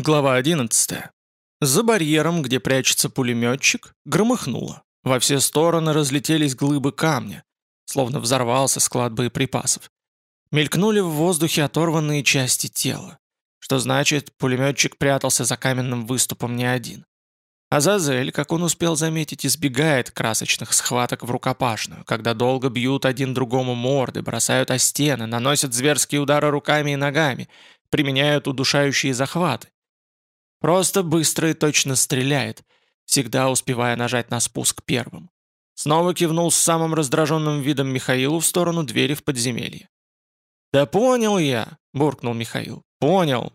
Глава 11. За барьером, где прячется пулеметчик, громыхнуло. Во все стороны разлетелись глыбы камня, словно взорвался склад боеприпасов. Мелькнули в воздухе оторванные части тела. Что значит, пулеметчик прятался за каменным выступом не один. Азазель, как он успел заметить, избегает красочных схваток в рукопашную, когда долго бьют один другому морды, бросают о стены, наносят зверские удары руками и ногами, применяют удушающие захваты. Просто быстро и точно стреляет, всегда успевая нажать на спуск первым. Снова кивнул с самым раздраженным видом Михаилу в сторону двери в подземелье. «Да понял я!» – буркнул Михаил. «Понял!»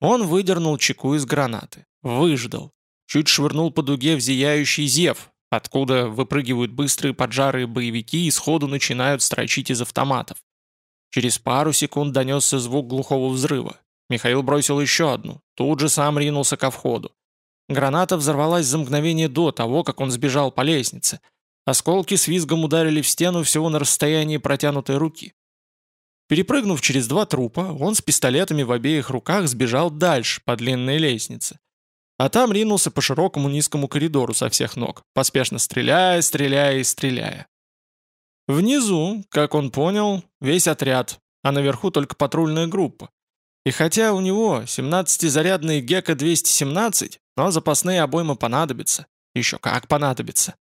Он выдернул чеку из гранаты, выждал, чуть швырнул по дуге в зияющий зев, откуда выпрыгивают быстрые поджарые боевики и сходу начинают строчить из автоматов. Через пару секунд донесся звук глухого взрыва. Михаил бросил еще одну, тут же сам ринулся ко входу. Граната взорвалась за мгновение до того, как он сбежал по лестнице. Осколки с визгом ударили в стену всего на расстоянии протянутой руки. Перепрыгнув через два трупа, он с пистолетами в обеих руках сбежал дальше, по длинной лестнице. А там ринулся по широкому низкому коридору со всех ног, поспешно стреляя, стреляя и стреляя. Внизу, как он понял, весь отряд, а наверху только патрульная группа. И хотя у него 17-зарядный Гека-217, но запасные обоймы понадобятся. Еще как понадобится.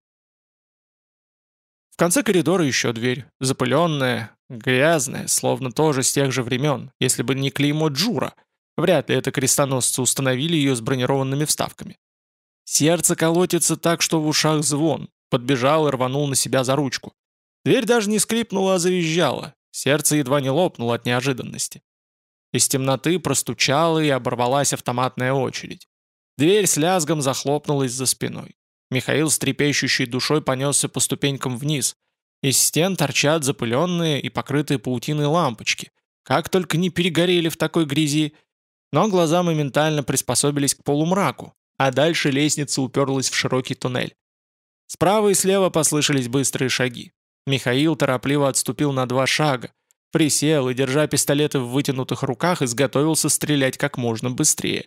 В конце коридора еще дверь, запыленная, грязная, словно тоже с тех же времен, если бы не клеймо Джура. Вряд ли это крестоносцы установили ее с бронированными вставками. Сердце колотится так, что в ушах звон. Подбежал и рванул на себя за ручку. Дверь даже не скрипнула, а завизжала. Сердце едва не лопнуло от неожиданности. Из темноты простучала и оборвалась автоматная очередь. Дверь с лязгом захлопнулась за спиной. Михаил с трепещущей душой понесся по ступенькам вниз. Из стен торчат запыленные и покрытые паутиной лампочки. Как только не перегорели в такой грязи. Но глаза моментально приспособились к полумраку, а дальше лестница уперлась в широкий туннель. Справа и слева послышались быстрые шаги. Михаил торопливо отступил на два шага, Присел и, держа пистолеты в вытянутых руках, изготовился стрелять как можно быстрее.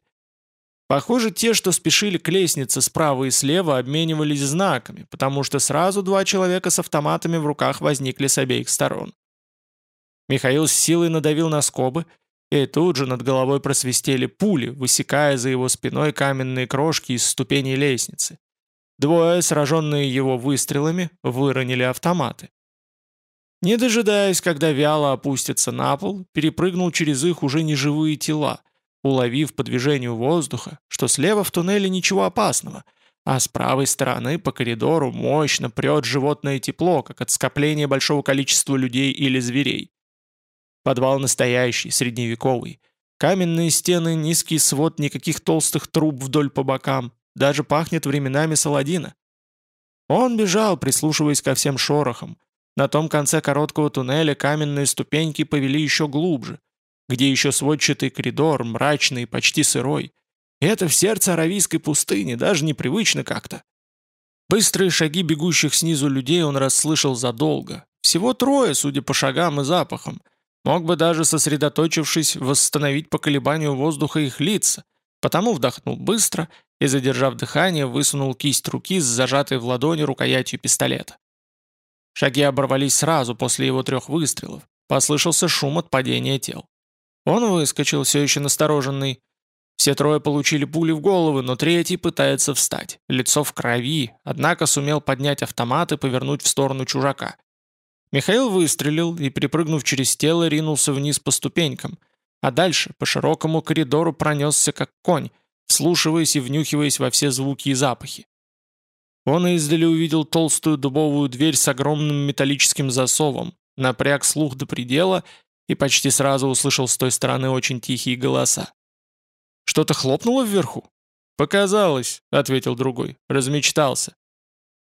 Похоже, те, что спешили к лестнице справа и слева, обменивались знаками, потому что сразу два человека с автоматами в руках возникли с обеих сторон. Михаил с силой надавил на скобы, и тут же над головой просвистели пули, высекая за его спиной каменные крошки из ступеней лестницы. Двое, сраженные его выстрелами, выронили автоматы. Не дожидаясь, когда вяло опустится на пол, перепрыгнул через их уже неживые тела, уловив по движению воздуха, что слева в туннеле ничего опасного, а с правой стороны по коридору мощно прет животное тепло, как от скопления большого количества людей или зверей. Подвал настоящий, средневековый. Каменные стены, низкий свод, никаких толстых труб вдоль по бокам. Даже пахнет временами Саладина. Он бежал, прислушиваясь ко всем шорохам, на том конце короткого туннеля каменные ступеньки повели еще глубже, где еще сводчатый коридор, мрачный и почти сырой. Это в сердце аравийской пустыни, даже непривычно как-то. Быстрые шаги бегущих снизу людей он расслышал задолго. Всего трое, судя по шагам и запахам. Мог бы даже, сосредоточившись, восстановить по колебанию воздуха их лица. Потому вдохнул быстро и, задержав дыхание, высунул кисть руки с зажатой в ладони рукоятью пистолета. Шаги оборвались сразу после его трех выстрелов. Послышался шум от падения тел. Он выскочил, все еще настороженный. Все трое получили пули в головы, но третий пытается встать. Лицо в крови, однако сумел поднять автомат и повернуть в сторону чужака. Михаил выстрелил и, перепрыгнув через тело, ринулся вниз по ступенькам, а дальше по широкому коридору пронесся как конь, вслушиваясь и внюхиваясь во все звуки и запахи. Он издали увидел толстую дубовую дверь с огромным металлическим засовом, напряг слух до предела и почти сразу услышал с той стороны очень тихие голоса. «Что-то хлопнуло вверху?» «Показалось», — ответил другой, размечтался.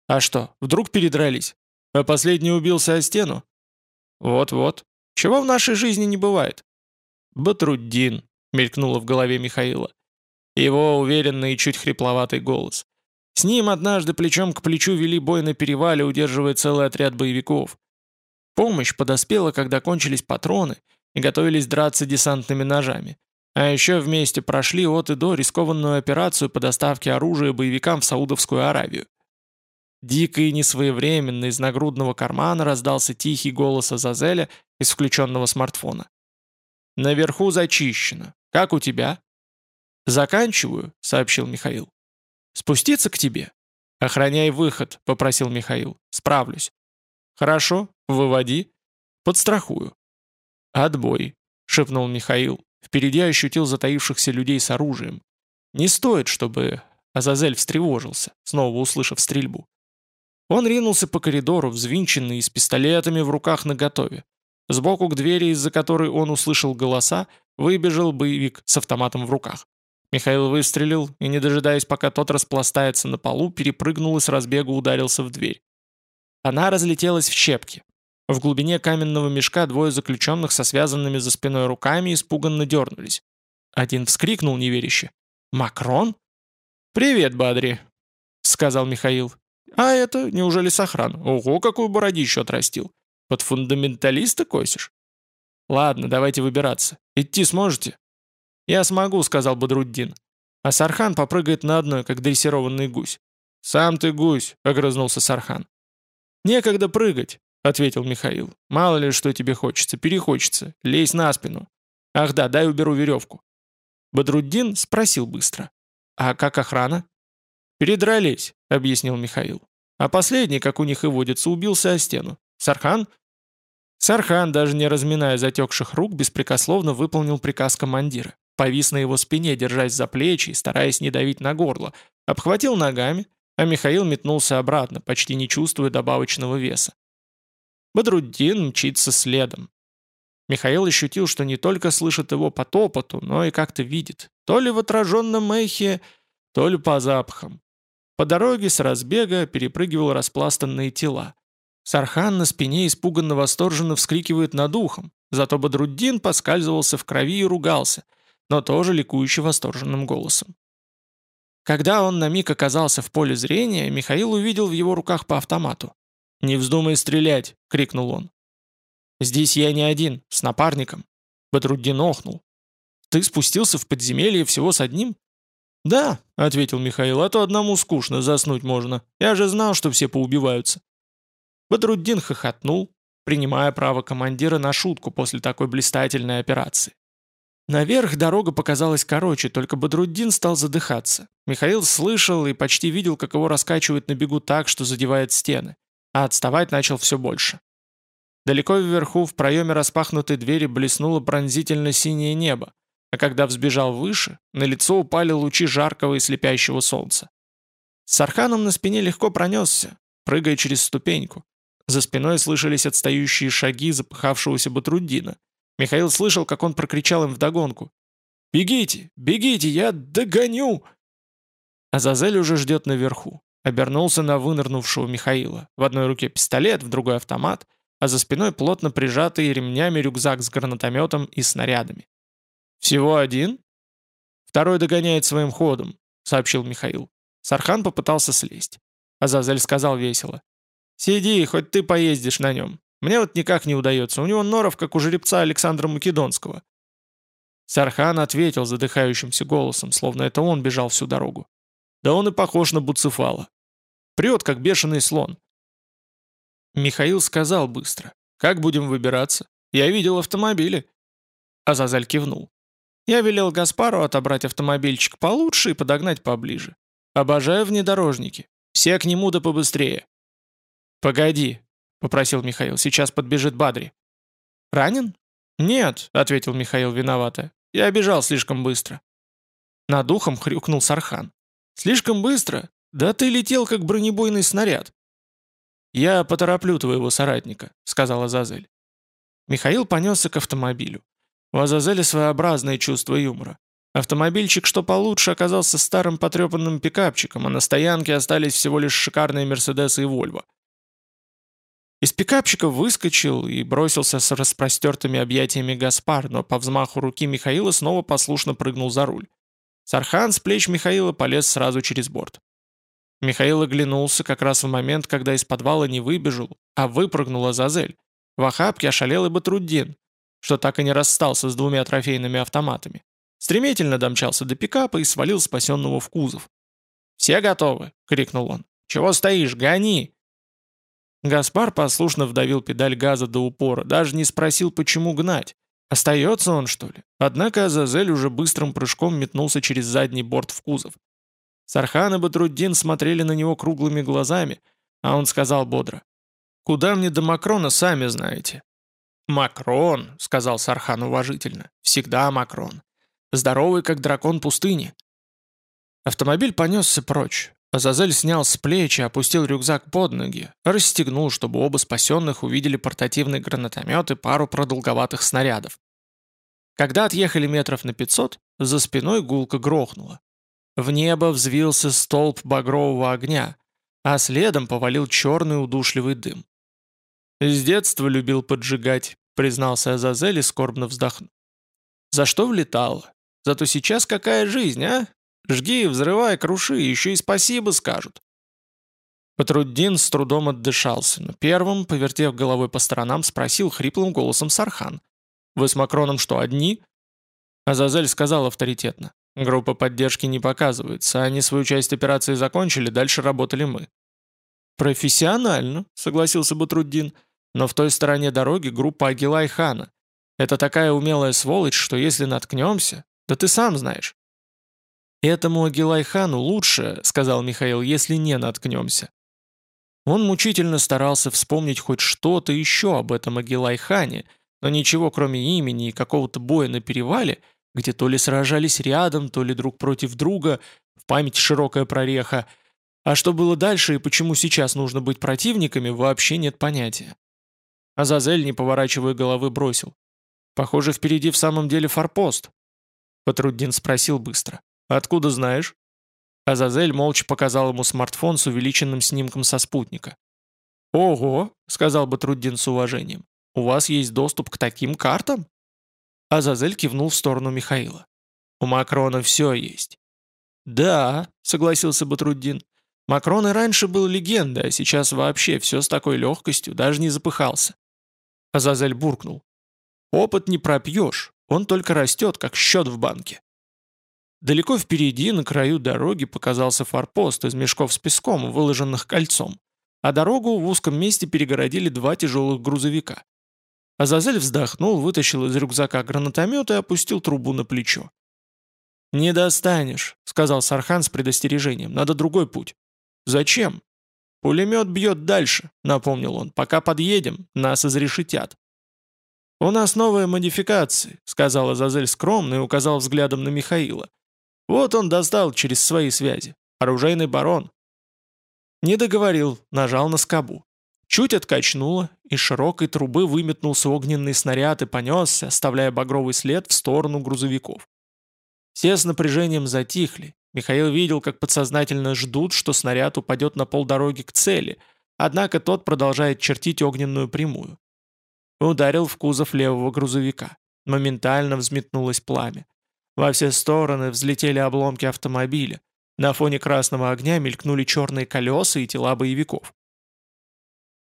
«А что, вдруг передрались? А последний убился о стену?» «Вот-вот. Чего в нашей жизни не бывает?» «Батруддин», — мелькнуло в голове Михаила. Его уверенный и чуть хрипловатый голос. С ним однажды плечом к плечу вели бой на перевале, удерживая целый отряд боевиков. Помощь подоспела, когда кончились патроны и готовились драться десантными ножами. А еще вместе прошли от и до рискованную операцию по доставке оружия боевикам в Саудовскую Аравию. Дико и несвоевременно из нагрудного кармана раздался тихий голос Азазеля из включенного смартфона. «Наверху зачищено. Как у тебя?» «Заканчиваю», — сообщил Михаил. «Спуститься к тебе?» «Охраняй выход», — попросил Михаил. «Справлюсь». «Хорошо, выводи». «Подстрахую». «Отбой», — шепнул Михаил. Впереди ощутил затаившихся людей с оружием. «Не стоит, чтобы...» Азазель встревожился, снова услышав стрельбу. Он ринулся по коридору, взвинченный, с пистолетами в руках наготове. Сбоку к двери, из-за которой он услышал голоса, выбежал боевик с автоматом в руках. Михаил выстрелил и, не дожидаясь, пока тот распластается на полу, перепрыгнул и с разбегу ударился в дверь. Она разлетелась в щепки. В глубине каменного мешка двое заключенных со связанными за спиной руками испуганно дернулись. Один вскрикнул неверяще. «Макрон?» «Привет, Бадри», — сказал Михаил. А это, неужели Сохран? Ого, какую бородищу отрастил. Под фундаменталиста косишь? Ладно, давайте выбираться. Идти сможете? Я смогу, сказал Бодруддин. А Сархан попрыгает на одной, как дрессированный гусь. «Сам ты гусь», — огрызнулся Сархан. «Некогда прыгать», — ответил Михаил. «Мало ли, что тебе хочется, перехочется. Лезь на спину. Ах да, дай уберу веревку». Бодруддин спросил быстро. «А как охрана?» «Передрались», — объяснил Михаил. «А последний, как у них и водится, убился о стену. Сархан?» Сархан, даже не разминая затекших рук, беспрекословно выполнил приказ командира. Повис на его спине, держась за плечи и стараясь не давить на горло. Обхватил ногами, а Михаил метнулся обратно, почти не чувствуя добавочного веса. Бодруддин мчится следом. Михаил ощутил, что не только слышит его по топоту, но и как-то видит. То ли в отраженном эхе, то ли по запахам. По дороге с разбега перепрыгивал распластанные тела. Сархан на спине испуганно восторженно вскрикивает над ухом, зато Бадруддин поскальзывался в крови и ругался, но тоже ликующе восторженным голосом. Когда он на миг оказался в поле зрения, Михаил увидел в его руках по автомату. «Не вздумай стрелять!» — крикнул он. «Здесь я не один, с напарником». Бадруддин охнул. «Ты спустился в подземелье всего с одним?» «Да», — ответил Михаил, — «а то одному скучно, заснуть можно. Я же знал, что все поубиваются». Бадруддин хохотнул, принимая право командира на шутку после такой блистательной операции. Наверх дорога показалась короче, только Бадруддин стал задыхаться. Михаил слышал и почти видел, как его раскачивает на бегу так, что задевает стены, а отставать начал все больше. Далеко вверху, в проеме распахнутой двери, блеснуло пронзительно синее небо, а когда взбежал выше, на лицо упали лучи жаркого и слепящего солнца. С Арханом на спине легко пронесся, прыгая через ступеньку. За спиной слышались отстающие шаги запыхавшегося Батруддина. Михаил слышал, как он прокричал им вдогонку. «Бегите! Бегите! Я догоню!» Азазель уже ждет наверху. Обернулся на вынырнувшего Михаила. В одной руке пистолет, в другой автомат, а за спиной плотно прижатый ремнями рюкзак с гранатометом и снарядами. «Всего один?» «Второй догоняет своим ходом», — сообщил Михаил. Сархан попытался слезть. Азазель сказал весело. «Сиди, хоть ты поездишь на нем. Мне вот никак не удается. У него норов, как у жеребца Александра Македонского». Сархан ответил задыхающимся голосом, словно это он бежал всю дорогу. «Да он и похож на Буцефала. Прет, как бешеный слон». Михаил сказал быстро. «Как будем выбираться? Я видел автомобили». Азазель кивнул. Я велел Гаспару отобрать автомобильчик получше и подогнать поближе. Обожаю внедорожники. Все к нему да побыстрее. «Погоди», — попросил Михаил, — «сейчас подбежит Бадри». «Ранен?» «Нет», — ответил Михаил виновато. «Я бежал слишком быстро». Над ухом хрюкнул Сархан. «Слишком быстро? Да ты летел, как бронебойный снаряд». «Я потороплю твоего соратника», — сказала Зазель. Михаил понесся к автомобилю. У Азазеля своеобразное чувство юмора. Автомобильчик, что получше, оказался старым потрепанным пикапчиком, а на стоянке остались всего лишь шикарные Мерседесы и Вольво. Из пикапчика выскочил и бросился с распростертыми объятиями Гаспар, но по взмаху руки Михаила снова послушно прыгнул за руль. Сархан с плеч Михаила полез сразу через борт. Михаил оглянулся как раз в момент, когда из подвала не выбежал, а выпрыгнул Азазель. В охапке ошалел и Батруддин, что так и не расстался с двумя трофейными автоматами. Стремительно домчался до пикапа и свалил спасенного в кузов. «Все готовы?» — крикнул он. «Чего стоишь? Гони!» Гаспар послушно вдавил педаль газа до упора, даже не спросил, почему гнать. Остается он, что ли? Однако Азазель уже быстрым прыжком метнулся через задний борт в кузов. Сархан и Батруддин смотрели на него круглыми глазами, а он сказал бодро. «Куда мне до Макрона, сами знаете». «Макрон», — сказал Сархан уважительно, — «всегда Макрон. Здоровый, как дракон пустыни». Автомобиль понесся прочь. Азазель снял с плеч и опустил рюкзак под ноги, расстегнул, чтобы оба спасенных увидели портативный гранатомет и пару продолговатых снарядов. Когда отъехали метров на 500, за спиной гулко грохнуло. В небо взвился столб багрового огня, а следом повалил черный удушливый дым. «С детства любил поджигать», — признался Азазель и скорбно вздохнул. «За что влетало? Зато сейчас какая жизнь, а? Жги, взрывай, круши, еще и спасибо скажут». Патруддин с трудом отдышался, но первым, повертев головой по сторонам, спросил хриплым голосом Сархан. «Вы с Макроном что, одни?» Азазель сказал авторитетно. Группа поддержки не показывается, они свою часть операции закончили, дальше работали мы. «Профессионально», — согласился Батруддин, «но в той стороне дороги группа Агилай-хана. Это такая умелая сволочь, что если наткнемся, да ты сам знаешь». «Этому Агилай-хану лучше», — сказал Михаил, — «если не наткнемся». Он мучительно старался вспомнить хоть что-то еще об этом Агилай-хане, но ничего кроме имени и какого-то боя на перевале — где то ли сражались рядом, то ли друг против друга, в память широкая прореха, а что было дальше и почему сейчас нужно быть противниками, вообще нет понятия. Азазель, не поворачивая головы, бросил. «Похоже, впереди в самом деле форпост». Патруддин спросил быстро. «Откуда знаешь?» Азазель молча показал ему смартфон с увеличенным снимком со спутника. «Ого», — сказал Батруддин с уважением, — «у вас есть доступ к таким картам?» Азазель кивнул в сторону Михаила. «У Макрона все есть». «Да», — согласился Батруддин. «Макрон и раньше был легендой, а сейчас вообще все с такой легкостью, даже не запыхался». Азазель буркнул. «Опыт не пропьешь, он только растет, как счет в банке». Далеко впереди, на краю дороги, показался форпост из мешков с песком, выложенных кольцом, а дорогу в узком месте перегородили два тяжелых грузовика. Азазель вздохнул, вытащил из рюкзака гранатомет и опустил трубу на плечо. «Не достанешь», — сказал Сархан с предостережением. «Надо другой путь». «Зачем?» «Пулемет бьет дальше», — напомнил он. «Пока подъедем, нас изрешетят». «У нас новые модификации», — сказал Азазель скромно и указал взглядом на Михаила. «Вот он достал через свои связи. Оружейный барон». Не договорил, нажал на скобу. Чуть откачнуло, из широкой трубы выметнулся огненный снаряд и понесся, оставляя багровый след в сторону грузовиков. Все с напряжением затихли. Михаил видел, как подсознательно ждут, что снаряд упадет на полдороги к цели, однако тот продолжает чертить огненную прямую. Ударил в кузов левого грузовика. Моментально взметнулось пламя. Во все стороны взлетели обломки автомобиля. На фоне красного огня мелькнули черные колеса и тела боевиков.